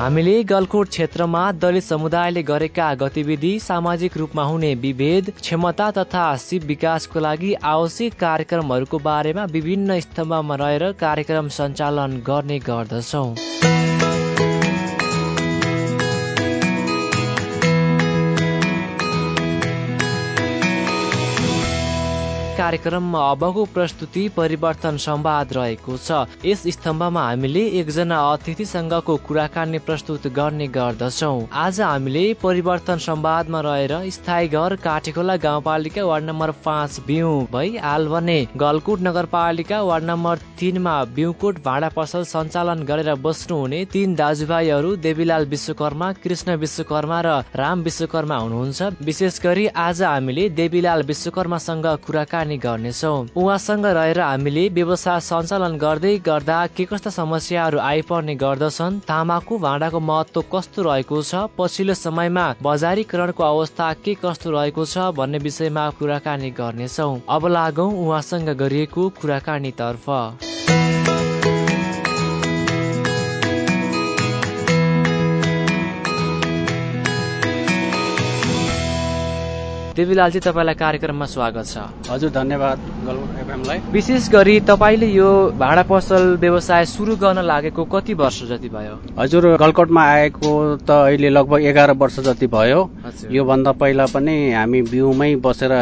हामीले गलकोट क्षेत्रमा दलित समुदायले गरेका गतिविधि सामाजिक रूपमा हुने विभेद क्षमता तथा सिप विकासको लागि आवश्यक कार्यक्रमहरूको बारेमा विभिन्न स्तम्भमा रहेर कार्यक्रम सञ्चालन गर्ने गर्दछौँ। कार्यक्रममा अबको प्रस्तुति परिवर्तन संवाद रहेको छ। यस स्तम्भमा हामीले एकजना अतिथिसँगको कुराकानी प्रस्तुत गर्ने गर्दछौ। आज हामीले परिवर्तन संवादमा रहेर स्थायी घर काठेखोला गाउँपालिका वार्ड नम्बर पाँच बिउ भई भने गलकुट नगरपालिका वार्ड नम्बर तिनमा बिउकोट भाँडा पसल सञ्चालन गरेर बस्नुहुने तीन दाजुभाइहरू देवीलाल विश्वकर्मा कृष्ण विश्वकर्मा र राम विश्वकर्मा हुनुहुन्छ। विशेष गरी आज हामीले देवीलाल विश्वकर्मासँग कुराकानी गर्नेछौ। उहाँसँग रहेर हामीले व्यवसाय सञ्चालन गर्दै गर्दा के कस्ता समस्याहरू आइपर्ने गर्दछन् तामाको भाँडाको महत्व कस्तो रहेको छ पछिल्लो समयमा बजारीकरणको अवस्था के कस्तो रहेको छ भन्ने विषयमा कुराकानी गर्नेछौ। अब लागौ उहाँसँग गरिएको कुराकानी देवीलालजी तपाईँलाई कार्यक्रममा स्वागत छ। हजुर धन्यवाद एफएमलाई। विशेष गरी तपाईँले यो भाँडा पसल व्यवसाय सुरु गर्न लागेको कति वर्ष जति भयो? हजुर गलकोटमा आएको त अहिले लगभग एघार वर्ष जति भयो। योभन्दा पहिला पनि हामी बिउमै बसेर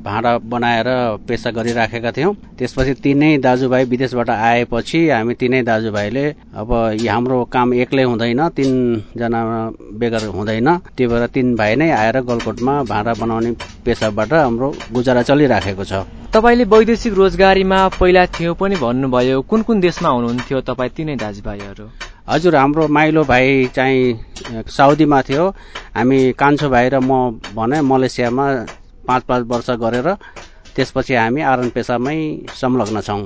भाँडा बनाएर पेसा गरिराखेका थियौँ। त्यसपछि तिनै दाजुभाइ विदेशबाट आएपछि हामी तिनै दाजुभाइले अब हाम्रो काम एक्लै हुँदैन तिनजना बेगर हुँदैन। त्यही भएर तिन भाइ नै आएर गलकोटमा भाँडा बनाउने पेसाबाट हाम्रो गुजारा चलिराखेको छ। तपाईँले वैदेशिक रोजगारीमा पहिला थियो पनि भन्नुभयो कुन कुन देशमा हुनुहुन्थ्यो तपाईँ तिनै दाजुभाइहरू? हजुर हाम्रो माइलो भाइ चाहिँ साउदीमा थियो। हामी कान्छो भाइ र म भने मलेसियामा पाँच पाँच वर्ष गरेर त्यसपछि हामी आरन पेसामै संलग्न छौँ।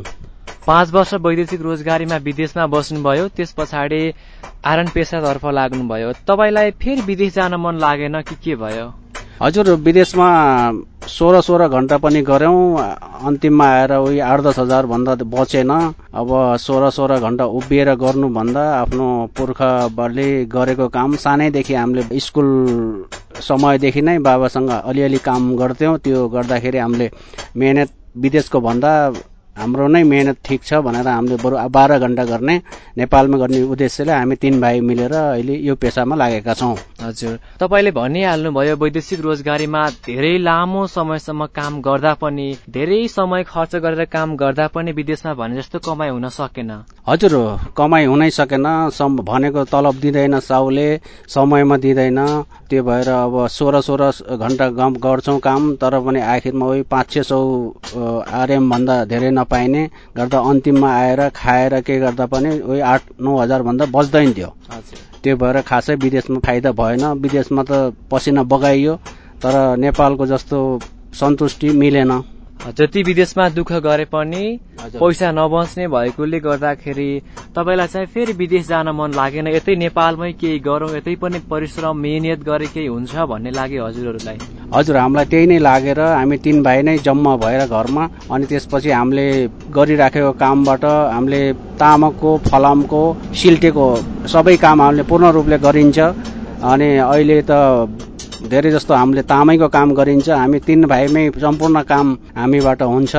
पाँच वर्ष वैदेशिक रोजगारीमा विदेशमा बस्नुभयो त्यस पछाडि आरन पेसातर्फ लाग्नुभयो। तपाईँलाई फेरि विदेश जान मन लागेन कि के भयो? हजुर विदेशमा सोह्र सोह्र घन्टा पनि गऱ्यौँ। अन्तिममा आएर उही आठ दस हजार भन्दा बचेन। अब सोह्र सोह्र घन्टा उभिएर गर्नुभन्दा आफ्नो पुर्खाहरूले गरेको काम सानैदेखि हामीले स्कुल समयदेखि नै बाबासँग अलिअलि काम गर्थ्यौँ। त्यो गर्दाखेरि हामीले मेहनत विदेशको भन्दा हाम्रो नै मेहनत ठिक छ भनेर हामीले बरु बाह्र घन्टा गर्ने नेपालमा गर्ने उद्देश्यले हामी तीन भाइ मिलेर अहिले यो पेसामा लागेका छौँ। हजुर। तपाईँले भनिहाल्नुभयो वैदेशिक रोजगारीमा धेरै लामो समयसम्म काम गर्दा पनि धेरै समय खर्च गरेर काम गर्दा पनि विदेशमा भने जस्तो कमाइ हुन सकेन। हजुर कमाइ हुनै सकेन। भनेको तलब दिँदैन साउले समयमा दिँदैन। त्यो भएर अब सोह्र सोह्र घन्टा गम गर्छौँ काम तर पनि आखिरमा उही पाँच छ सौ आरएमभन्दा धेरै नपाइने गर्दा अन्तिममा आएर खाएर के गर्दा पनि उही आठ नौ हजारभन्दा बच्दैन थियो त्यो भएर खासै विदेशमा फाइदा भएन। विदेशमा त पसिना बगाइयो तर नेपालको जस्तो सन्तुष्टि मिलेन। जति विदेशमा दुःख गरे पनि पैसा नबच्ने भएकोले गर्दाखेरि तपाईँलाई चाहिँ फेरि विदेश जान मन लागेन। यतै नेपालमै केही गरौँ यतै पनि परिश्रम मेहनत गरे केही हुन्छ भन्ने लाग्यो हजुरहरूलाई। हजुर हामीलाई त्यही नै लागेर हामी तिन भाइ नै जम्मा भएर घरमा अनि त्यसपछि हामीले गरिराखेको कामबाट हामीले तामाकको फलामको सिल्टेको सबै काम हामीले पूर्ण रूपले गरिन्छ। अनि अहिले त धेरै जस्तो हामीले तामैको काम गरिन्छ। हामी तीन भाइमै सम्पूर्ण काम हामीबाट हुन्छ।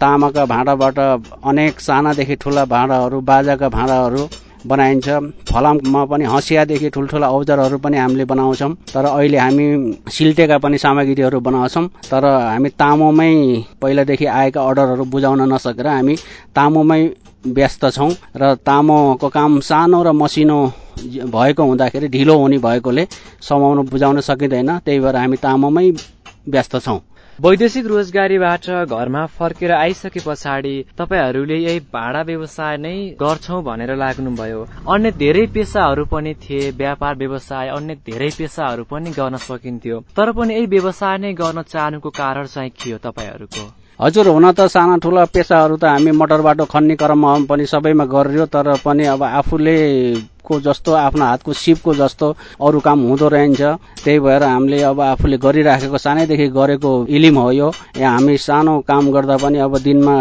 तामाका भाँडाबाट अनेक सानादेखि ठुला भाँडाहरू बाजाका भाँडाहरू बनाइन्छ। फलाममा पनि हँसियादेखि ठुल्ठुला औजारहरू पनि हामीले बनाउँछौँ। तर अहिले हामी सिल्टेका पनि सामग्रीहरू बनाउँछौँ। तर हामी तामोमै पहिलादेखि आएका अर्डरहरू बुझाउन नसकेर हामी तामोमै व्यस्त छौँ। र तामोको काम सानो र मसिनो भएको हुँदाखेरि ढिलो हुने भएकोले समाउन बुझाउन सकिँदैन। त्यही भएर हामी तामोमै व्यस्त छौँ। वैदेशिक रोजगारीबाट घरमा फर्केर आइसके पछाडि तपाईँहरूले यही भाडा व्यवसाय नै गर्छौ भनेर लाग्नुभयो। अन्य धेरै पेसाहरू पनि थिए व्यापार व्यवसाय अन्य धेरै पेसाहरू पनि गर्न सकिन्थ्यो। तर पनि यही व्यवसाय नै गर्न चाहनुको कारण चाहिँ के हो तपाईँहरूको? हजुर हुन त साना ठुला पेसाहरू त हामी मोटर बाटो खन्ने क्रममा पनि सबैमा गरियो तर पनि अब आफूले को जस्तो आफ्नो हातको सिपको जस्तो अरू काम हुँदो रहन्छ। त्यही भएर हामीले अब आफूले गरिराखेको सानैदेखि गरेको इलिम हो यो। यहाँ हामी सानो काम गर्दा पनि अब दिनमा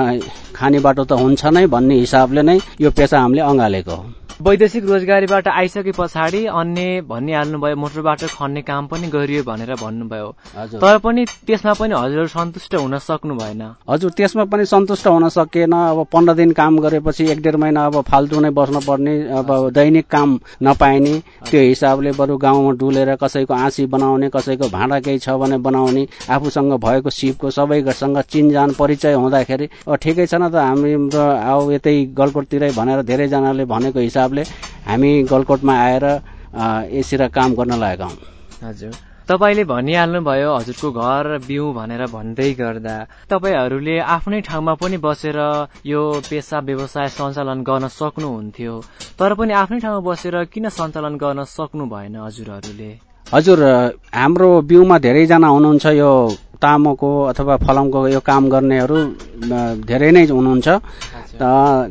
खाने बाटो त हुन्छ नै भन्ने हिसाबले नै यो पेसा हामीले अँगालेको हो। वैदेशिक रोजगारीबाट आइसके पछाडि अन्य भनिहाल्नुभयो मोटरबाट खन्ने काम पनि गरियो भनेर भन्नुभयो। तर पनि त्यसमा पनि हजुर सन्तुष्ट हुन सक्नु भएन। हजुर त्यसमा पनि सन्तुष्ट हुन सकेन। अब पन्ध्र दिन काम गरेपछि एक डेढ महिना अब फाल्तु नै बस्न पर्ने अब दैनिक काम नपाइने त्यो हिसाबले बरु गाउँमा डुलेर कसैको आँसी बनाउने कसैको भाँडा केही छ भने बनाउने आफूसँग भएको सिपको सबैसँग चिनजान परिचय हुँदाखेरि ठिकै छ न त हामी आऊ यतै गलकोटतिरै भनेर धेरैजनाले भनेको हिसाब हिसाबले हामी गलकोटमा आएर यसरी काम गर्न लागेका हौँ हजुर। तपाईँले भनिहाल्नुभयो हजुरको घर बिउ भनेर भन्दै गर्दा तपाईँहरूले आफ्नै ठाउँमा पनि बसेर यो पेसा व्यवसाय सञ्चालन गर्न सक्नुहुन्थ्यो। तर पनि आफ्नै ठाउँमा बसेर किन सञ्चालन गर्न सक्नु भएन हजुरहरूले? हजुर हाम्रो बिउमा धेरैजना हुनुहुन्छ यो तामोको अथवा फलमको यो काम गर्नेहरू धेरै नै हुनुहुन्छ।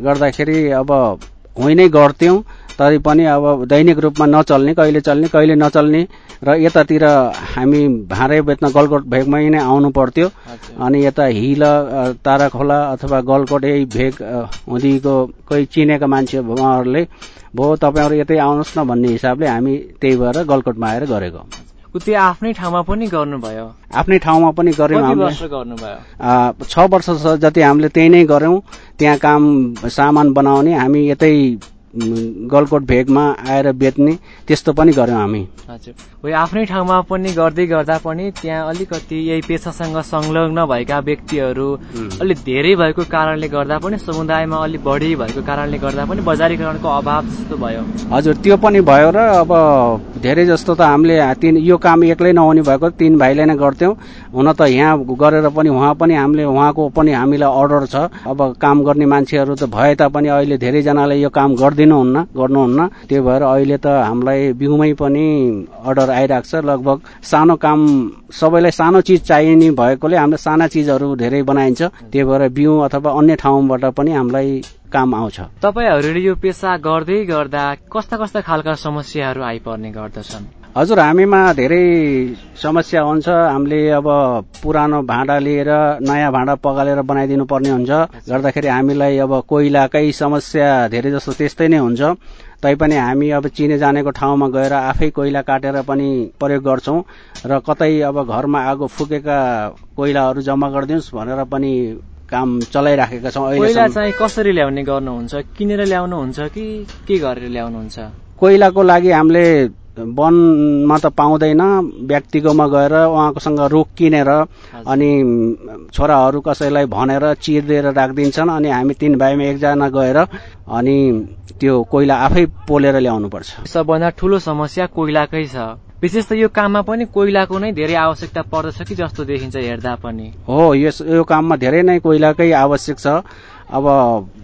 गर्दाखेरि अब हुँ नै गर्थ्यौँ तरै पनि अब दैनिक रूपमा नचल्ने कहिले चल्ने कहिले नचल्ने र यतातिर हामी भाँडै बेच्न गलकोट भेगमै नै आउनु पर्थ्यो। अनि यता हिल तारा खोला अथवा गलकोट यही भेग हुँदीको कोही चिनेका मान्छे उहाँहरूले भयो तपाईँहरू यतै आउनुहोस् न भन्ने हिसाबले हामी त्यही भएर गलकोटमा आएर गरेको। त्यो आफ्नै ठाउँमा पनि गर्नुभयो। आफ्नै ठाउँमा पनि गर्यौँ गर्नुभयो? छ वर्ष जति हामीले त्यही नै गर्यौँ त्यहाँ काम सामान बनाउने हामी यतै गलकोट भेगमा आएर बेच्ने त्यस्तो पनि गर्यौँ हामी। हजुर। आफ्नै ठाउँमा पनि गर्दै गर्दा पनि त्यहाँ अलिकति यही पेसासँग संलग्न भएका व्यक्तिहरू अलिक धेरै भएको कारणले गर्दा पनि समुदायमा अलिक बढी भएको कारणले गर्दा पनि बजारीकरणको अभाव जस्तो भयो। हजुर त्यो पनि भयो र अब धेरै जस्तो त हामीले तिन यो काम एक्लै नहुने भएको तिन भाइले नै गर्थ्यौँ। हुन त यहाँ गरेर पनि उहाँ पनि हामीले उहाँको पनि हामीलाई अर्डर छ। अब काम गर्ने मान्छेहरू त भए तापनि अहिले धेरैजनाले यो काम गरिदिनु दिनुहुन्न गर्नुहुन्न। त्यो भएर अहिले त हामीलाई बिउमै पनि अर्डर आइरहेको छ। लगभग सानो काम सबैलाई सानो चिज चाहिने भएकोले हामीले साना चिजहरू धेरै बनाइन्छ। त्यही भएर बिउ अथवा अन्य ठाउँबाट पनि हामीलाई काम आउँछ। तपाईँहरूले यो पेसा गर्दै गर्दा कस्ता कस्ता खालका समस्याहरू आइपर्ने गर्दछन्? हजुर हामीमा धेरै समस्या हुन्छ। हामीले अब पुरानो भाँडा लिएर नयाँ भाँडा पगालेर बनाइदिनु पर्ने हुन्छ। गर्दाखेरि हामीलाई अब कोइलाकै समस्या धेरै जस्तो त्यस्तै नै हुन्छ। तैपनि हामी अब चिने जानेको ठाउँमा गएर आफै कोइला काटेर पनि प्रयोग गर्छौं र कतै अब घरमा आगो फुकेका कोइलाहरू जम्मा गरिदिनुहोस् भनेर पनि काम चलाइराखेका छौँ कोइला चाहिँ कसरी ल्याउने गर्नुहुन्छ? किनेर ल्याउनुहुन्छ कि के गरेर ल्याउनुहुन्छ? कोइलाको लागि हामीले वनमा त पाउँदैन। व्यक्तिकोमा गएर उहाँकोसँग रुख किनेर अनि छोराहरू कसैलाई भनेर चिरिदिएर राखिदिन्छन् अनि हामी तिन भाइमा एकजना गएर अनि त्यो कोइला आफै पोलेर ल्याउनु पर्छ। सबभन्दा ठुलो समस्या कोइलाकै छ। विशेष त यो काममा पनि कोइलाको नै धेरै आवश्यकता पर्दछ कि जस्तो देखिन्छ हेर्दा पनि। हो यस यो काममा धेरै नै कोइलाकै आवश्यक छ। अब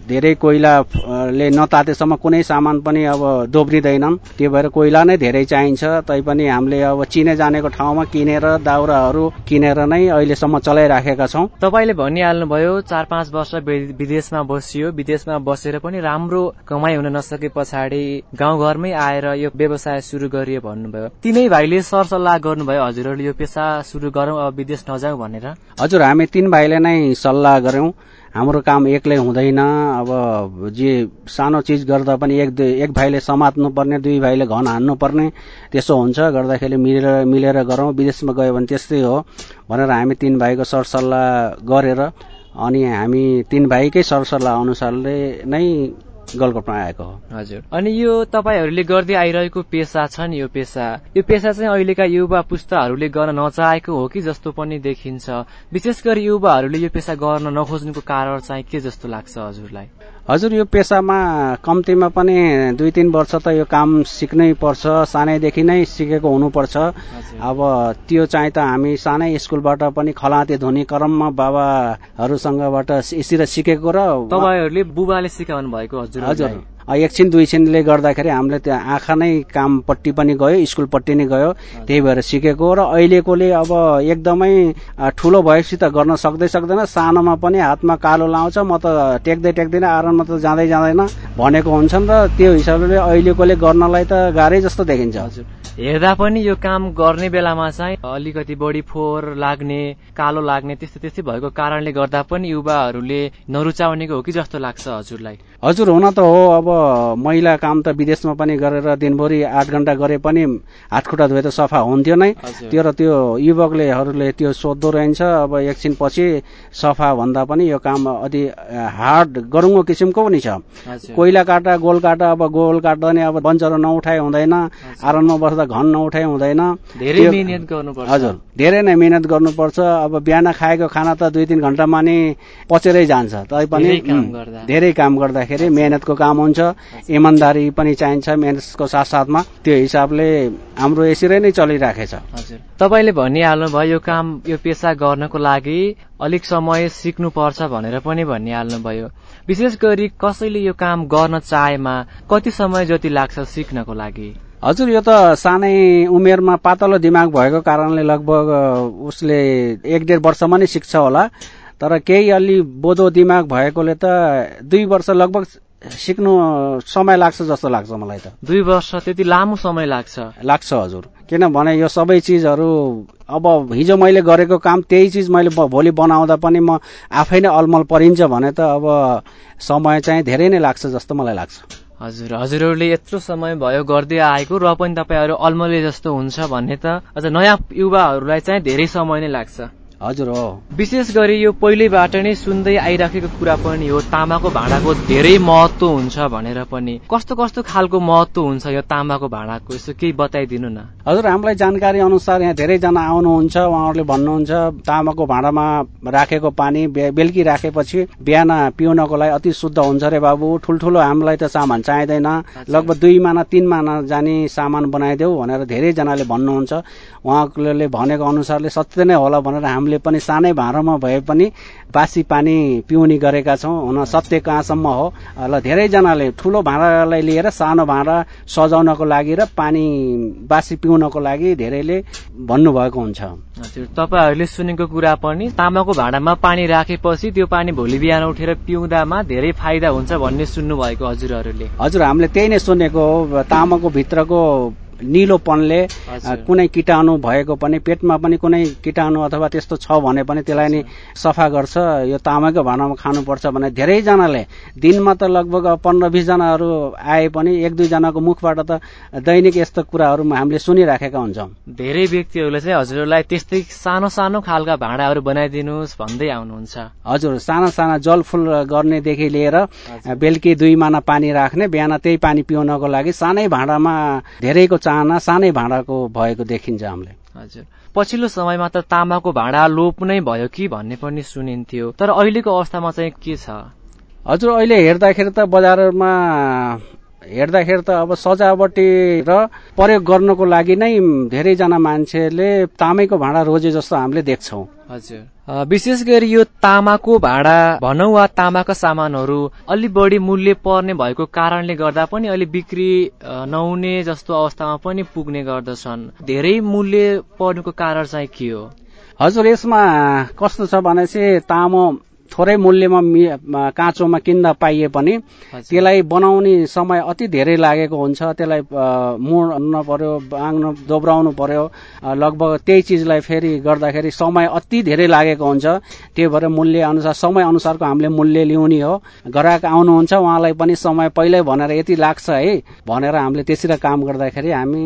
धेरै कोइलाले नतातेसम्म कुनै सामान पनि अब दोब्रिँदैनन्। त्यो भएर कोइला नै धेरै चाहिन्छ। तैपनि हामीले अब चिने जानेको ठाउँमा किनेर दाउराहरू किनेर नै अहिलेसम्म चलाइराखेका छौँ। तपाईँले भनिहाल्नुभयो चार पाँच वर्ष विदेशमा बसियो। विदेशमा बसेर पनि राम्रो कमाइ हुन नसके पछाडि गाउँघरमै आएर यो व्यवसाय सुरु गरियो भन्नुभयो। तिनै भाइले सरसल्लाह गर्नुभयो हजुरहरूले यो पेसा सुरु गरौँ अब विदेश नजाउँ भनेर। हजुर हामी तीन भाइले नै सल्लाह गर्यौं हाम्रो काम एक्लै हुँदैन। अब जे सानो चिज गर्दा पनि एक एक भाइले समात्नु पर्ने दुई भाइले घन हान्नु पर्ने त्यसो हुन्छ। गर्दाखेरि मिलेर मिलेर गरौँ। विदेशमा गयो भने त्यस्तै हो। भनेर हामी तीन भाइको सरसल्लाह गरेर अनि हामी तीन भाइकै सरसल्लाह अनुसारले नै गलकोटमा आएको हो। हजुर। अनि यो तपाईँहरूले गर्दै आइरहेको पेसा छ नि यो पेसा? यो पेसा चाहिँ अहिलेका युवा पुस्ताहरूले गर्न नचाहेको हो कि जस्तो पनि देखिन्छ। विशेष गरी युवाहरूले यो पेसा गर्न नखोज्नुको कारण चाहिँ के जस्तो लाग्छ हजुरलाई? हजुर यो पेसामा कम्तीमा पनि दुई तिन वर्ष त यो काम सिक्नै पर्छ। सानैदेखि नै सिकेको हुनुपर्छ। अब त्यो चाहिँ त हामी सानै स्कुलबाट पनि खलाते धुने क्रममा बाबाहरूसँगबाट यसरी सिकेको र तपाईँहरूले बुबाले सिकाउनु भएको हजुर हजुर। एकछिन दुई छिनले गर्दाखेरि हामीले त्यो आँखा नै कामपट्टि पनि गयो स्कुलपट्टि नै गयो त्यही भएर सिकेको। र अहिलेकोले अब एकदमै ठुलो भएपछि त गर्न सक्दै सक्दैन। सानोमा पनि हातमा कालो लाउँछ म त टेक्दै टेक्दैन आराममा त जाँदै जाँदैन भनेको हुन्छन्। र त्यो हिसाबले अहिलेकोले गर्नलाई त गाह्रै जस्तो देखिन्छ। हजुर। हेर्दा पनि यो काम गर्ने बेलामा चाहिँ अलिकति बढी फोहोर लाग्ने कालो लाग्ने त्यस्तै त्यस्तै भएको कारणले गर्दा पनि युवाहरूले नरुचाउनेको हो कि जस्तो लाग्छ हजुरलाई? हजुर हुन त हो। अब महिला काम त विदेशमा पनि गरेर दिनभरि आठ घण्टा गरे पनि हातखुट्टा धोए त सफा हुन्थ्यो नै। त्यो र त्यो युवकलेहरूले त्यो सोद्धो रहन्छ। अब एकछिन पछि सफा भन्दा पनि यो काम अलि हार्ड गरुङ्गो किसिमको पनि छ। कोइला काटा गोल काटा अब गोल काट्दा नि अब बन्चरो नउठाए हुँदैन। आरनमा बस्दा घन नउठाए हुँदैन। धेरै मिहिनेत गर्नुपर्छ। हजुर। धेरै नै मिहिनेत गर्नुपर्छ। अब बिहान खाएको खाना त दुई तिन घण्टामा नि पचेरै जान्छ। तैपनि धेरै काम गर्दाखेरि मेहनतको काम हुन्छ। इमान्दारी पनि चाहिन्छ मेहनतको साथसाथमा। त्यो हिसाबले हाम्रो यसरी नै चलिराखेछ। हजुर। तपाईँले भनिहाल्नुभयो यो काम यो पेसा गर्नको लागि अलिक समय सिक्नुपर्छ भनेर पनि भनिहाल्नुभयो। विशेष गरी कसैले यो काम गर्न चाहेमा कति समय जति लाग्छ सिक्नको लागि? हजुर यो त सानै उमेरमा पातलो दिमाग भएको कारणले लगभग उसले एक डेढ वर्षमा नै सिक्छ होला। तर केही अलि बोधो दिमाग भएकोले त दुई वर्ष लगभग सिक्नु समय लाग्छ जस्तो लाग्छ मलाई त। दुई वर्ष त्यति लामो समय लाग्छ। लाग्छ हजुर। किनभने यो सबै चिजहरू अब हिजो मैले गरेको काम त्यही चिज मैले भोलि बनाउँदा पनि म आफै नै अलमल परिन्छ भने त अब समय चाहिँ धेरै नै लाग्छ जस्तो मलाई लाग्छ। हजुर हजुरहरूले यत्रो समय भयो गर्दै आएको र पनि तपाईँहरू अलमले जस्तो हुन्छ भन्ने त अझ नयाँ युवाहरूलाई चाहिँ धेरै समय नै लाग्छ। हजुर हो। विशेष गरी यो पहिल्यैबाट नै सुन्दै आइराखेको कुरा पनि हो तामाको भाँडाको धेरै महत्व हुन्छ भनेर पनि। कस्तो कस्तो खालको महत्व हुन्छ यो तामाको भाँडाको? यसो केही बताइदिनु न। हजुर हामीलाई जानकारी अनुसार यहाँ धेरैजना आउनुहुन्छ उहाँहरूले भन्नुहुन्छ तामाको भाँडामा राखेको पानी बेलुकी राखेपछि बिहान पिउनको लागि अति शुद्ध हुन्छ रे बाबु। ठुल्ठुलो हामीलाई त सामान चाहिँदैन। लगभग दुई माना तीन माना जाने सामान बनाइदेऊ भनेर धेरैजनाले भन्नुहुन्छ। उहाँले भनेको अनुसारले सत्य नै होला भनेर हामीले पनि सानै भाँडोमा भए पनि बासी पानी पिउने गरेका छौँ। हुन सत्य कहाँसम्म हो? ल धेरैजनाले ठुलो भाँडालाई लिएर सानो भाँडा सजाउनको लागि र पानी बासी पिउनको लागि धेरैले भन्नुभएको हुन्छ। हजुर तपाईँहरूले सुनेको कुरा पनि तामाको भाँडामा पानी राखेपछि त्यो पानी भोलि बिहान उठेर पिउँदामा धेरै फाइदा हुन्छ भन्ने सुन्नुभएको हजुरहरूले। हजुर हामीले त्यही नै सुनेको हो। तामाको भित्रको निलोपनले कुनै किटाणु भएको पनि पेटमा पनि कुनै किटाणु अथवा त्यस्तो छ भने पनि त्यसलाई नि सफा गर्छ। यो तामाको भाँडामा खानुपर्छ भने धेरैजनाले दिनमा त लगभग पन्ध्र बिसजनाहरू आए पनि एक दुईजनाको मुखबाट त दैनिक यस्तो कुराहरू हामीले सुनिराखेका हुन्छौँ। धेरै व्यक्तिहरूले चाहिँ हजुरलाई त्यस्तै सानो सानो खालका भाँडाहरू बनाइदिनुहोस् भन्दै आउनुहुन्छ। हजुर साना साना जलफुल गर्नेदेखि लिएर बेलुकी दुई माना पानी राख्ने बिहान त्यही पानी पिउनको लागि सानै भाँडामा धेरैको चाहना सानै भाँडाको भएको देखिन्छ हामीले। हजुर। पछिल्लो समयमा त तामाको भाँडा लोप नै भयो कि भन्ने पनि सुनिन्थ्यो। तर अहिलेको अवस्थामा चाहिँ के छ? हजुर अहिले हेर्दाखेरि त बजारमा हेर्दाखेरि त अब सजावटी र प्रयोग गर्नको लागि नै धेरैजना मान्छेले तामैको भाँडा रोजे जस्तो हामीले देख्छौँ। हजुर। विशेष गरी यो तामाको भाँडा भनौँ वा तामाका सामानहरू अलिक बढी मूल्य पर्ने भएको कारणले गर्दा पनि अलि बिक्री नहुने जस्तो अवस्थामा पनि पुग्ने गर्दछन्। धेरै मूल्य पर्नुको कारण चाहिँ के हो? हजुर यसमा कस्तो छ भने चाहिँ तामो थोरै मूल्यमा काँचोमा किन्दा पाइए पनि त्यसलाई बनाउने समय अति धेरै लागेको हुन्छ। त्यसलाई मोड्नु पर्यो बाङ्नु दोब्राउनु पर्यो। लगभग त्यही चिजलाई फेरि गर्दाखेरि समय अति धेरै लागेको हुन्छ। त्यही भएर मूल्य अनुसार समय अनुसारको हामीले मूल्य लिउने हो। ग्राहक आउनुहुन्छ उहाँलाई पनि समय पहिल्यै भनेर यति लाग्छ है। भनेर हामीले त्यसरी काम गर्दाखेरि हामी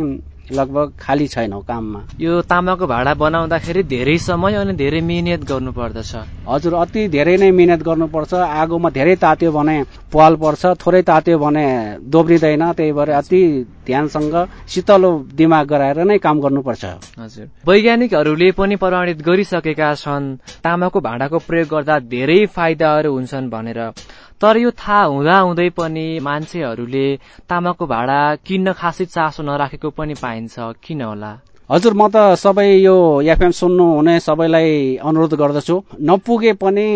लगभग खाली छैनौ काममा। यो तामाको भाँडा बनाउँदाखेरि धेरै समय अनि धेरै मिहिनेत गर्नु पर्दछ हजुर अति धेरै नै मिहिनेत गर्नुपर्छ। आगोमा धेरै तात्यो भने पाल पर्छ थोरै तात्यो भने दोब्रिँदैन। त्यही भएर अति ध्यानसँग शीतलो दिमाग गराएर नै काम गर्नुपर्छ। हजुर। वैज्ञानिकहरूले पनि प्रमाणित गरिसकेका छन् तामाको भाँडाको प्रयोग गर्दा धेरै फाइदाहरू हुन्छन् भनेर। तर यो थाहा हुँदा हुँदै पनि मान्छेहरूले तामाको भाँडा किन्न खासै चासो नराखेको पनि पाइन्छ। किन होला? हजुर म त सबै यो एफएम सुन्नु हुने सबैलाई अनुरोध गर्दछु। नपुगे पनि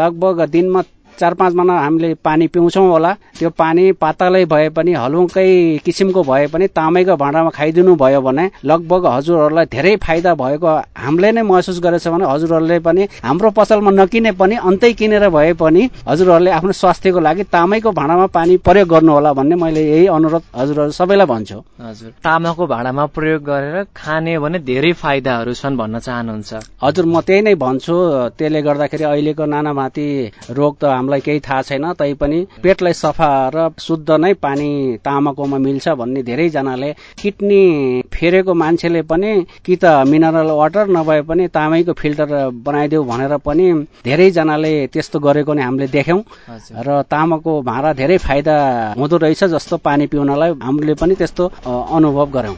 लगभग दिनमा चार पाँच महिना हामीले पानी पिउँछौँ होला। त्यो पानी पातलै भए पनि हलुकै किसिमको भए पनि तामैको भाँडामा खाइदिनु भयो भने लगभग हजुरहरूलाई धेरै फाइदा भएको हामीले नै महसुस गरेछ भने हजुरहरूले पनि हाम्रो पसलमा नकिने पनि अन्तै किनेर भए पनि हजुरहरूले आफ्नो स्वास्थ्यको लागि तामैको भाँडामा पानी प्रयोग गर्नु होला भन्ने मैले यही अनुरोध हजुरहरू सबैलाई भन्छु। हजुर। तामाको भाँडामा प्रयोग गरेर खाने भने धेरै फाइदाहरू छन् भन्न चाहनुहुन्छ। हजुर म त्यही नै भन्छु। त्यसले गर्दाखेरि अहिलेको नानाभाती रोग त हामीलाई केही थाहा छैन तैपनि पेटलाई सफा र शुद्ध नै पानी तामाकोमा मिल्छ भन्ने धेरैजनाले किडनी फेरेको मान्छेले पनि कि त मिनरल वाटर नभए पनि तामैको फिल्टर बनाइदेऊ भनेर पनि धेरैजनाले त्यस्तो गरेको नै हामीले देख्यौं। र तामाको भाँडा धेरै फाइदा हुँदो रहेछ जस्तो पानी पिउनलाई हामीले पनि त्यस्तो अनुभव गर्यौं।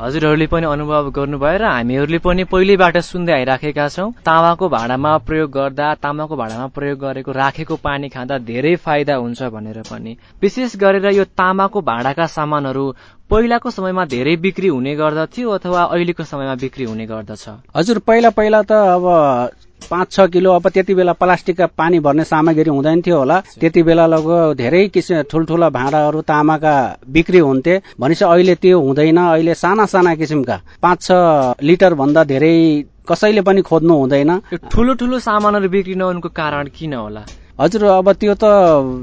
हजुरहरूले पनि अनुभव गर्नुभयो र हामीहरूले पनि पहिलेबाट सुन्दै आइराखेका छौँ। तामाको भाँडामा प्रयोग गर्दा तामाको भाँडामा प्रयोग गरेको राखेको को पानी खाँदा धेरै फाइदा हुन्छ भनेर पनि। विशेष गरेर यो तामाको भाँडाका सामानहरू पहिलाको समयमा धेरै बिक्री हुने गर्दथ्यो अथवा अहिलेको समयमा बिक्री हुने गर्दछ। हजुर पहिला पहिला त अब पाँच छ किलो अब त्यति बेला प्लास्टिकका पानी भर्ने सामग्री हुँदैन थियो होला। त्यति बेला लगभग धेरै किसिम ठुल्ठुला भाँडाहरू तामाका बिक्री हुन्थे। भनेपछि अहिले त्यो हुँदैन। अहिले साना साना किसिमका पाँच छ लिटर भन्दा धेरै कसैले पनि खोज्नु हुँदैन। ठुलो ठुलो सामानहरू बिक्री नहुनुको कारण किन होला? हजुर अब त्यो त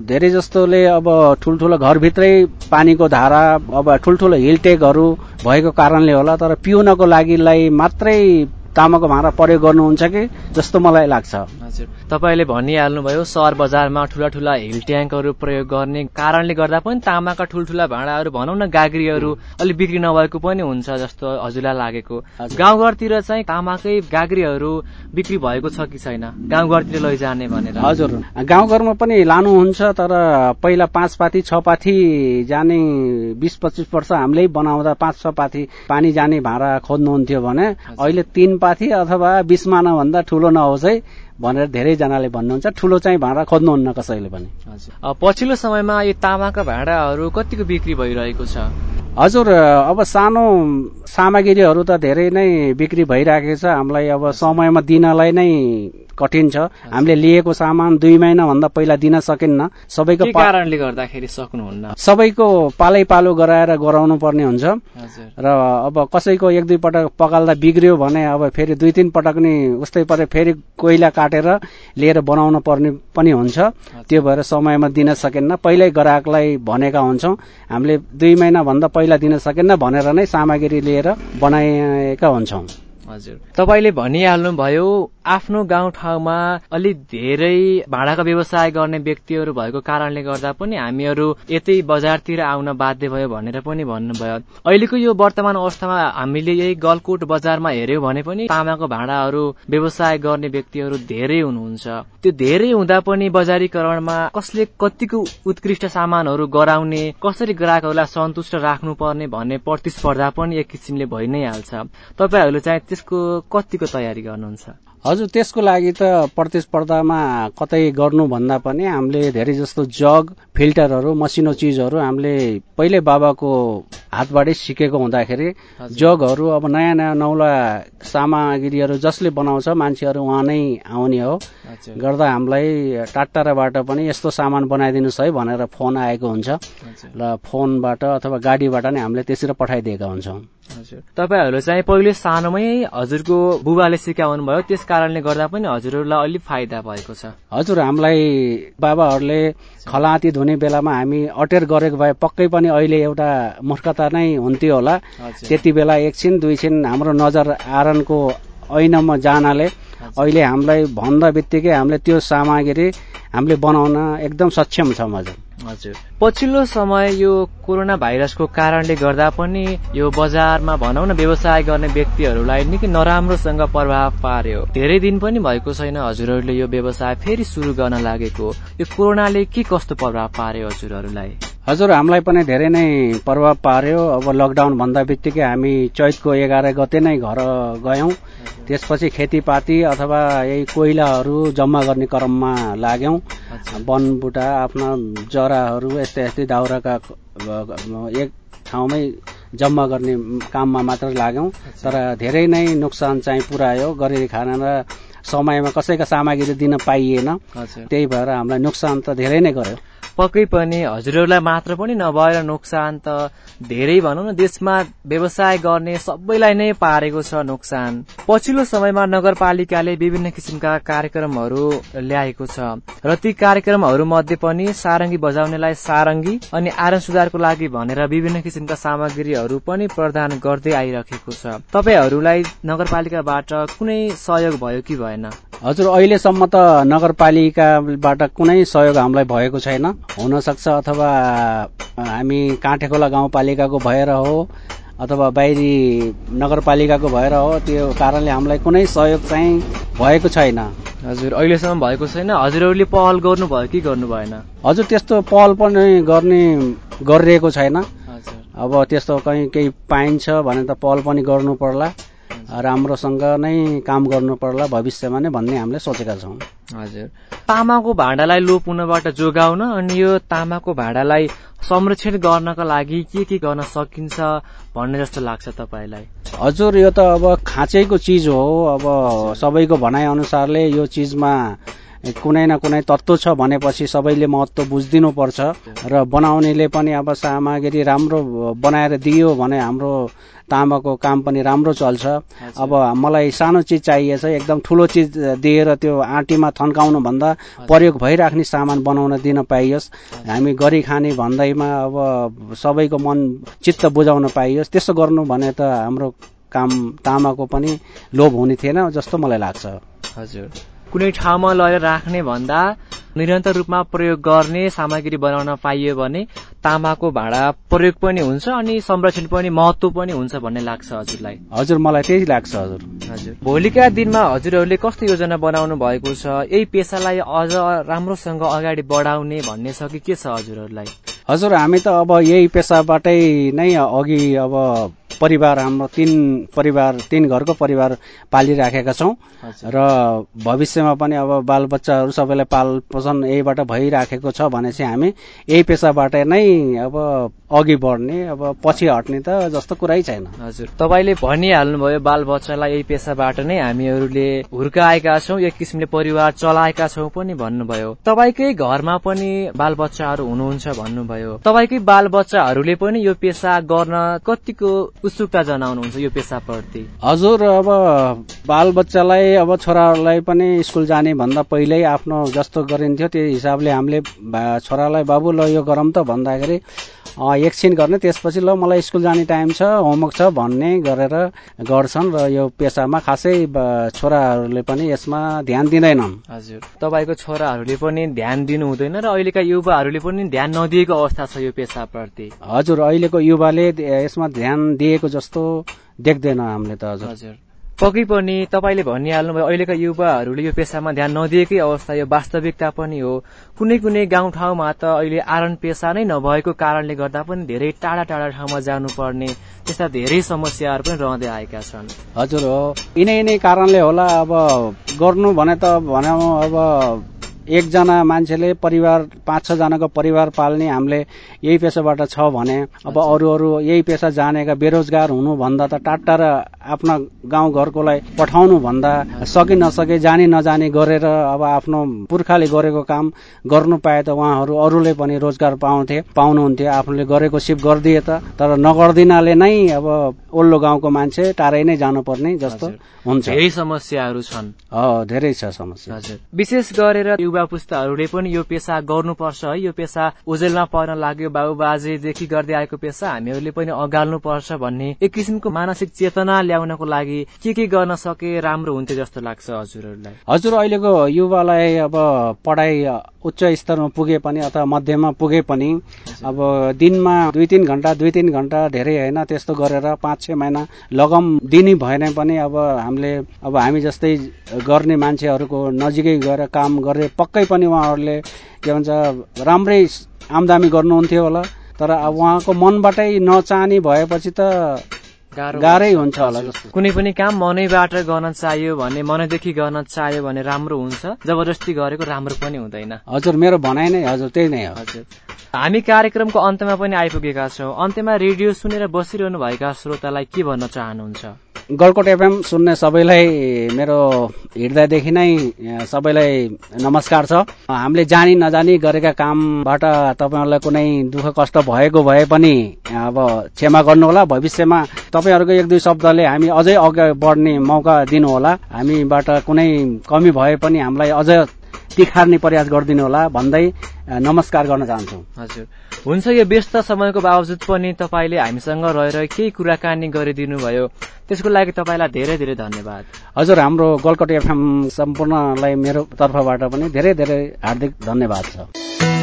धेरै जस्तोले अब ठुल्ठुलो घरभित्रै पानीको धारा अब ठुल्ठुलो हिलटेकहरू भएको कारणले होला तर पिउनको लागिलाई मात्रै तामाको भाँडा प्रयोग गर्नुहुन्छ कि? जस्तो मलाई लाग्छ। हजुर। तपाईँले भनिहाल्नुभयो सहर बजारमा ठुला ठुला हिल ट्याङ्कहरू प्रयोग गर्ने कारणले गर्दा पनि तामाका ठुल्ठुला भाँडाहरू भनौँ न गाग्रीहरू अलिक बिक्री नभएको पनि हुन्छ जस्तो हजुरलाई लागेको। गाउँघरतिर चाहिँ तामाकै गाग्रीहरू बिक्री भएको छ कि छैन? गाउँघरतिर लैजाने भनेर। हजुर। गाउँघरमा पनि लानुहुन्छ तर पहिला पाँच पाथी छ पाथी जाने बिस पच्चिस वर्ष हामीले बनाउँदा पाँच छ पाथी पानी जाने भाँडा खोज्नुहुन्थ्यो भने अहिले तीन पाथी अथवा बिस माना भन्दा ठुलो नहोस् है भनेर धेरैजनाले भन्नुहुन्छ। ठुलो चाहिँ भाँडा खोज्नुहुन्न कसैले पनि। पछिल्लो समयमा यो तामाका भाँडाहरू कतिको बिक्री भइरहेको छ? हजुर अब सानो सामग्रीहरू त धेरै नै बिक्री भइरहेको छ। हामीलाई अब समयमा दिनलाई नै कठिन छ। हामीले लिएको सामान दुई महिना भन्दा पहिला दिन सकिन्न सबैको कारणले गर्दाखेरि सक्नुहुन्न? सबैको पालै पालो गराएर गराउनु पर्ने हुन्छ र अब कसैको एक दुई पटक पकाल्दा बिग्रियो भने अब फेरि दुई तिन पटक नि उस्तै परे फेरि कोइला काटेर लिएर बनाउनु पर्ने पनि हुन्छ। त्यो भएर समयमा दिन सकेन्न पहिल्यै ग्राहकलाई भनेका हुन्छौँ। हामीले दुई महिना भन्दा पहिला दिन सकेन्न भनेर नै सामग्री लिएर बनाएका हुन्छौँ। हजुर। तपाईँले भनिहाल्नुभयो आफ्नो गाउँठाउँमा अलिक धेरै भाँडाको व्यवसाय गर्ने व्यक्तिहरू भएको कारणले गर्दा पनि हामीहरू यतै बजारतिर आउन बाध्य भयो भनेर पनि भन्नुभयो। अहिलेको यो वर्तमान अवस्थामा हामीले यही गलकोट बजारमा हेऱ्यौँ भने पनि तामाको भाँडाहरू व्यवसाय गर्ने व्यक्तिहरू धेरै हुनुहुन्छ। त्यो धेरै हुँदा पनि बजारीकरणमा कसले कतिको उत्कृष्ट सामानहरू गराउने कसरी ग्राहकहरूलाई सन्तुष्ट राख्नु पर्ने भन्ने प्रतिस्पर्धा पनि एक किसिमले भइ नै हाल्छ। तपाईँहरूले चाहिँ त्यसको कतिको तयारी गर्नुहुन्छ? हजुर त्यसको लागि त प्रतिस्पर्धामा कतै गर्नुभन्दा पनि हामीले धेरै जस्तो जग फिल्टरहरू मसिनो चिजहरू हामीले पहिले बाबाको हातबाटै सिकेको हुँदाखेरि जगहरू अब नयाँ नयाँ नौला सामग्रीहरू जसले बनाउँछ मान्छेहरू उहाँ नै आउने हो। गर्दा हामीलाई टाटाराबाट पनि यस्तो सामान बनाइदिनुहोस् है भनेर फोन आएको हुन्छ। र फोनबाट अथवा गाडीबाट नै हामीले त्यसरी पठाइदिएका हुन्छौँ। तपाईँहरू चाहिँ पहिले सानोमै हजुरको बुबाले सिकाउनु भयो त्यस कारणले गर्दा पनि हजुरहरूलाई अलिक फाइदा भएको छ। हजुर हामीलाई बाबाहरूले खलाती धुने बेलामा हामी अटेर गरेको भए पक्कै पनि अहिले एउटा मूर्खता नै हुन्थ्यो होला। त्यति बेला एकछिन दुई छिन हाम्रो नजर आरनको ऐनमा जानाले अहिले हामीलाई भन्दा बित्तिकै हामीले त्यो सामग्री हामीले बनाउन एकदम सक्षम छौँ हजुर। हजुर। पछिल्लो समय यो कोरोना भाइरसको कारणले गर्दा पनि यो बजारमा भनौँ न व्यवसाय गर्ने व्यक्तिहरूलाई निकै नराम्रोसँग प्रभाव पार्यो। धेरै दिन पनि भएको छैन हजुरहरूले यो व्यवसाय फेरि सुरु गर्न लागेको। यो कोरोनाले के कस्तो प्रभाव पार्यो हजुरहरूलाई? हजुर हामीलाई पनि धेरै नै प्रभाव पार्यो। अब लकडाउन भन्दा बित्तिकै हामी चैतको एघार गते नै घर गयौं। त्यसपछि खेतीपाती अथवा यही कोइलाहरू जम्मा गर्ने क्रममा लाग्यौं। वनबुटा आफ्ना जराहरू यस्तै यस्तै दाउराका एक ठाउँमै जम्मा गर्ने काममा मात्र लाग्यौं। तर धेरै नै नोक्सान चाहिँ पुर्यायो गरेर खान र समयमा कसैका सामग्री दिन पाइएन। त्यही भएर हामीलाई नोक्सान त धेरै नै गर्यो। पक्कै पनि हजुरहरूलाई मात्र पनि नभएर नोक्सान त धेरै भनौँ न देशमा व्यवसाय गर्ने सबैलाई नै पारेको छ नोक्सान। पछिल्लो समयमा नगरपालिकाले विभिन्न किसिमका कार्यक्रमहरू ल्याएको छ। र ती कार्यक्रमहरू मध्ये पनि सारङ्गी बजाउनेलाई सारङ्गी अनि आरन सुधारको लागि भनेर विभिन्न किसिमका सामग्रीहरू पनि प्रदान गर्दै आइरहेको छ। तपाईँहरूलाई नगरपालिकाबाट कुनै सहयोग भयो कि भएन? हजुर अहिलेसम्म त नगरपालिकाबाट कुनै सहयोग हामीलाई भएको छैन। हुन सक्छ अथवा हामी काँटे खोला गाउँपालिकाको भएर हो अथवा बाहिरी नगरपालिकाको भएर हो त्यो कारणले हामीलाई कुनै सहयोग चाहिँ भएको छैन। हजुर अहिलेसम्म भएको छैन। हजुरहरूले पहल गर्नुभयो कि गर्नु भएन हजुर त्यस्तो पहल पनि गर्ने गरिरहेको छैन। अब त्यस्तो कहीँ केही पाइन्छ भने त पहल पनि गर्नु पर्ला। राम्रोसँग नै काम गर्नु पर्ला भविष्यमा नै भन्ने हामीले सोचेका छौँ। हजुर। तामाको भाँडालाई लोप हुनबाट जोगाउन अनि यो तामाको भाँडालाई संरक्षण गर्नका लागि के के गर्न सकिन्छ भन्ने जस्तो लाग्छ तपाईँलाई? हजुर यो त अब खाँचैको चिज हो। अब सबैको भनाइ अनुसारले यो चिजमा कुनै न कुनै तत्व छ भनेपछि सबैले महत्व बुझिदिनु पर्छ। र बनाउनेले पनि अब सामग्री राम्रो बनाएर दियो भने हाम्रो तामाको काम पनि राम्रो चल्छ। अब मलाई सानो चिज चाहिएछ एकदम ठुलो चिज दिएर त्यो आँटीमा थन्काउनु भन्दा प्रयोग भइराख्ने सामान बनाउन दिन पाइयोस्। हामी गरी खाने भन्दैमा अब सबैको मन चित्त बुझाउन पाइयोस्। त्यसो गर्नु भने त हाम्रो काम तामाको पनि लोभ हुने थिएन जस्तो मलाई लाग्छ। हजुर। कुनै ठाउँमा लगेर राख्ने भन्दा निरन्तर रूपमा प्रयोग गर्ने सामग्री बनाउन पाइयो भने तामाको भाँडा प्रयोग पनि हुन्छ अनि संरक्षण पनि महत्व पनि हुन्छ भन्ने लाग्छ हजुरलाई। हजुर मलाई त्यही लाग्छ हजुर। हजुर। भोलिका दिनमा हजुरहरूले कस्तो योजना बनाउनु भएको छ यही पेसालाई अझ राम्रोसँग अगाडि बढाउने भन्ने छ कि के छ हजुरहरूलाई? हजुर हामी त अब यही पेसाबाटै नै अघि अब परिवार हाम्रो तीन परिवार तीन घरको परिवार पालिराखेका छौँ। र भविष्यमा पनि अब बाल बच्चाहरू सबैलाई पाल पोषण यहीबाट भइराखेको छ भने चाहिँ हामी यही पेसाबाट नै अब अघि बढ्ने अब पछि हट्ने त जस्तो कुरै छैन। हजुर। तपाईँले भनिहाल्नुभयो बाल बच्चालाई यही पेसाबाट नै हामीहरूले हुर्काएका छौँ एक किसिमले परिवार चलाएका छौँ पनि भन्नुभयो। तपाईँकै घरमा पनि बाल बच्चाहरू हुनुहुन्छ भन्नुभयो। तपाईँकै बाल बच्चाहरूले पनि यो पेसा गर्न कतिको उत्सुकता जनाउनुहुन्छ यो पेसाप्रति हजुर अब बाल बच्चालाई अब छोराहरूलाई पनि स्कुल जाने भन्दा पहिल्यै आफ्नो जस्तो गरिन्थ्यो त्यो हिसाबले हामीले छोरालाई बाबु ल यो गरौँ त भन्दाखेरि एकछिन गर्ने त्यसपछि ल मलाई स्कुल जाने टाइम छ होमवर्क छ भन्ने गरेर गर्छन् र यो पेसामा खासै छोराहरूले पनि यसमा ध्यान दिँदैनन्। हजुर। तपाईँको छोराहरूले पनि ध्यान दिनु हुँदैन र अहिलेका युवाहरूले पनि ध्यान नदिएको अवस्था छ यो पेसाप्रति हजुर अहिलेको युवाले यसमा ध्यान दिएको जस्तो देख्दैन हामीले त हजुर। पक्कै पनि तपाईँले भनिहाल्नुभयो अहिलेका युवाहरूले यो पेसामा ध्यान नदिएकै अवस्था यो वास्तविकता पनि हो। कुनै कुनै गाउँठाउँमा त अहिले आरन पेसा नै नभएको कारणले गर्दा पनि धेरै टाढा टाढा ठाउँमा जानुपर्ने त्यस्ता धेरै समस्याहरू पनि रहँदै आएका छन्। हजुर हो। यिनै यिनै कारणले होला अब गर्नु भने त भनौँ अब एकजना मान्छेले परिवार पाँच छजनाको परिवार पाल्ने हामीले यही पेसाबाट छ भने अब अरू अरू यही पेसा जानेका बेरोजगार हुनुभन्दा त टाढा आफ्ना गाउँ घरकोलाई पठाउनु भन्दा सके नसके जाने नजाने गरेर अब आफ्नो पुर्खाले गरेको काम गर्नु पाए त उहाँहरू अरूले पनि रोजगार पाउँथे पाउनुहुन्थ्यो आफूले गरेको सिप गरिदिए त तर नगरिदिनाले नै अब ओल्लो गाउँको मान्छे टाढै नै जानुपर्ने जस्तो हुन्छ। धेरै समस्याहरू छन्। धेरै छ समस्या। विशेष गरेर युवा पुस्ताहरूले पनि यो पेसा गर्नुपर्छ है। यो पेसा ओजेलमा पर्न लाग्यो। बाबु बाजेदेखि गर्दै आएको पेसा हामीहरूले पनि अगाल्नु पर्छ भन्ने एक किसिमको मानसिक चेतना ल्याउनको लागि के के गर्न सके राम्रो हुन्थ्यो जस्तो लाग्छ हजुरहरूलाई। हजुर अहिलेको युवालाई अब पढाइ उच्च स्तरमा पुगे पनि अथवा मध्यमा पुगे पनि अब दिनमा दुई तिन घन्टा दुई तिन घन्टा धेरै होइन त्यस्तो गरेर पाँच छ महिना लगम दिने भएन पनि अब हामीले अब हामी जस्तै गर्ने मान्छेहरूको नजिकै गएर काम गरे पक्कै पनि उहाँहरूले के भन्छ राम्रै आमदामी गर्नुहुन्थ्यो होला। तर अब उहाँको मनबाटै नचाहने भएपछि त गाह्रै हुन्छ। होला जस्तो। कुनै पनि काम मनैबाट गर्न चाहियो भने मनैदेखि गर्न चाहियो भने राम्रो हुन्छ। जबरजस्ती गरेको राम्रो पनि हुँदैन। हजुर मेरो भनाइ नै हजुर त्यही नै हो। हजुर। हामी कार्यक्रमको अन्त्यमा पनि आइपुगेका छौँ। अन्त्यमा रेडियो सुनेर बसिरहनु भएका श्रोतालाई के भन्न चाहनुहुन्छ? गलकोट एफएम सुन्ने सबैलाई मेरो हृदयदेखि नै सबैलाई नमस्कार छ। हामीले जानी नजानी गरेका कामबाट तपाईँहरूलाई कुनै दुःख कष्ट भएको भए पनि अब क्षमा गर्नुहोला। भविष्यमा तपाईँहरूको एक दुई शब्दले हामी अझै अघि बढ्ने मौका दिनुहोला। हामीबाट कुनै कमी भए पनि हामीलाई अझ तिखार्ने प्रयास गरिदिनु होला भन्दै नमस्कार गर्न चाहन्छु। हजुर। हुन्छ यो व्यस्त समयको बावजुद पनि तपाईँले हामीसँग रहेर केही कुराकानी गरिदिनु भयो त्यसको लागि तपाईँलाई धेरै धेरै धन्यवाद। हजुर हाम्रो गलकट एफएम सम्पूर्णलाई मेरो तर्फबाट पनि धेरै धेरै हार्दिक धन्यवाद छ।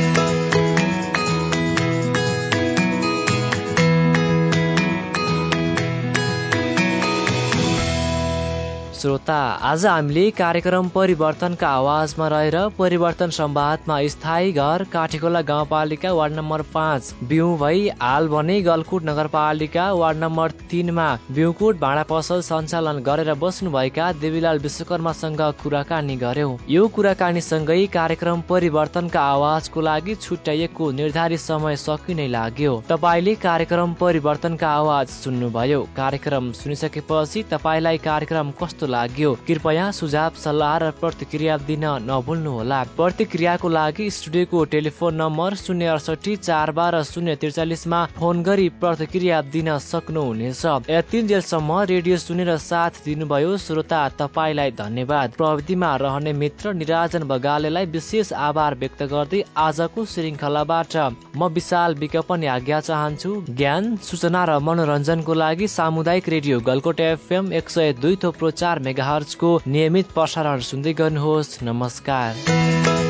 श्रोता आज हामीले कार्यक्रम परिवर्तनका आवाजमा रहेर परिवर्तन सम्वादमा स्थायी घर काठीखोला गाउँपालिका वार्ड नम्बर पाँच बिउ भई हाल भने गलकुट नगरपालिका वार्ड नम्बर तिनमा बिउकुट भाँडा पसल सञ्चालन गरेर बस्नुभएका देवीलाल विश्वकर्मासँग कुराकानी गर्यौं। यो कुराकानीसँगै कार्यक्रम परिवर्तनका आवाजको लागि छुट्याइएको निर्धारित समय सकिनै लाग्यो। तपाईँले कार्यक्रम परिवर्तनका आवाज सुन्नुभयो। कार्यक्रम सुनिसकेपछि तपाईँलाई कार्यक्रम कस्तो लाग्यो। कृपया सुझाव सल्लाह र प्रतिक्रिया दिन नभुल्नुहोला। प्रतिक्रियाको लागि स्टुडियोको टेलिफोन नम्बर शून्य अडसठी चार बाह्र शून्य त्रिचालिसमा फोन गरी प्रतिक्रिया दिन सक्नुहुनेछ। यतिन्जेलसम्म रेडियो सुनेर साथ दिनुभयो। श्रोता तपाईँलाई धन्यवाद। प्रविधिमा रहने मित्र निराजन बगालेलाई विशेष आभार व्यक्त गर्दै आजको श्रृङ्खलाबाट म विशाल विज्ञापन आज्ञा चाहन्छु। ज्ञान सूचना र मनोरञ्जनको लागि सामुदायिक रेडियो गलकोट एफएम एक सय दुई थोप्रो चार मेगाहर्जको नियमित प्रसारण सुन्दै गर्नुहोस्। नमस्कार।